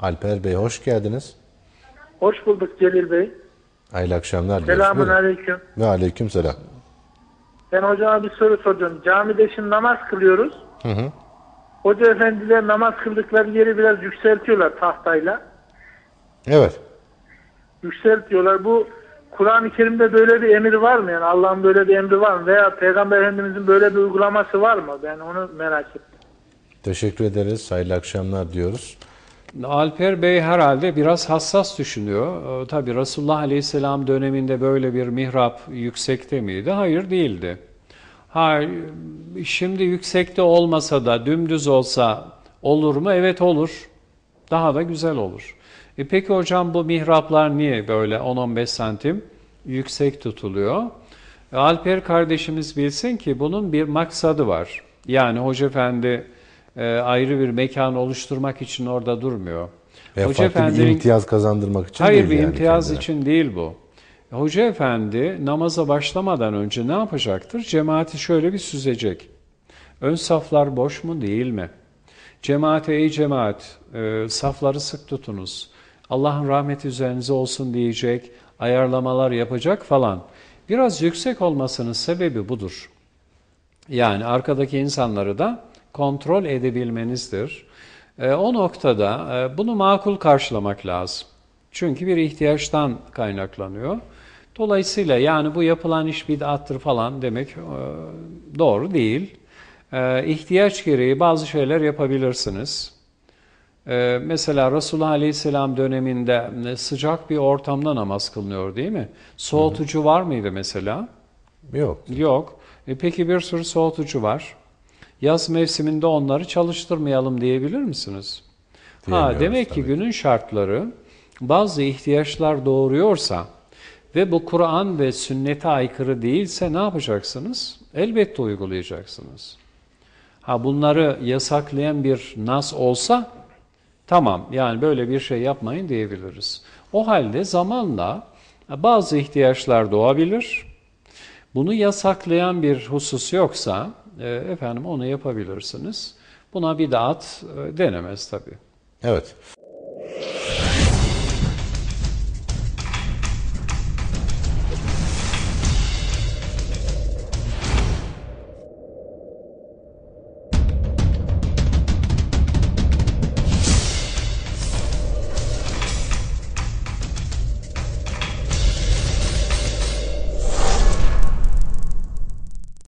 Alper Bey hoş geldiniz. Hoş bulduk Celil Bey. Hayırlı akşamlar. Selamun aleyküm. Ve aleyküm selam. Ben hocama bir soru soracağım. Camide şimdi namaz kılıyoruz. Hı hı. Hoca efendiler namaz kıldıkları yeri biraz yükseltiyorlar tahtayla. Evet. Yükseltiyorlar. Bu Kur'an-ı Kerim'de böyle bir emir var mı? Yani Allah'ın böyle bir emri var mı? Veya Peygamber Efendimizin böyle bir uygulaması var mı? Ben onu merak ettim. Teşekkür ederiz. Hayırlı akşamlar diyoruz. Alper Bey herhalde biraz hassas düşünüyor. Ee, Tabi Resulullah Aleyhisselam döneminde böyle bir mihrap yüksekte miydi? Hayır değildi. Ha, şimdi yüksekte olmasa da dümdüz olsa olur mu? Evet olur. Daha da güzel olur. E peki hocam bu mihraplar niye böyle 10-15 santim yüksek tutuluyor? E, Alper kardeşimiz bilsin ki bunun bir maksadı var. Yani Hoca Efendi ayrı bir mekan oluşturmak için orada durmuyor. Veya Hoca bir Efendi'nin- imtiyaz kazandırmak için Hayır değil bir yani imtiyaz kendine. için değil bu. Hoca efendi namaza başlamadan önce ne yapacaktır? Cemaati şöyle bir süzecek. Ön saflar boş mu değil mi? Cemaate ey cemaat e, safları sık tutunuz. Allah'ın rahmeti üzerinize olsun diyecek, ayarlamalar yapacak falan. Biraz yüksek olmasının sebebi budur. Yani arkadaki insanları da kontrol edebilmenizdir. E, o noktada e, bunu makul karşılamak lazım. Çünkü bir ihtiyaçtan kaynaklanıyor. Dolayısıyla yani bu yapılan iş bid'attır falan demek e, doğru değil. İhtiyaç gereği bazı şeyler yapabilirsiniz. Mesela Resulullah Aleyhisselam döneminde sıcak bir ortamda namaz kılınıyor değil mi? Soğutucu var mıydı mesela? Yok. Yok. E peki bir sürü soğutucu var. Yaz mevsiminde onları çalıştırmayalım diyebilir misiniz? Ha, demek ki tabii. günün şartları bazı ihtiyaçlar doğuruyorsa ve bu Kur'an ve sünnete aykırı değilse ne yapacaksınız? Elbette uygulayacaksınız. Ha bunları yasaklayan bir nas olsa tamam yani böyle bir şey yapmayın diyebiliriz. O halde zamanla bazı ihtiyaçlar doğabilir. Bunu yasaklayan bir husus yoksa e, efendim onu yapabilirsiniz. Buna bidat e, denemez tabii. Evet.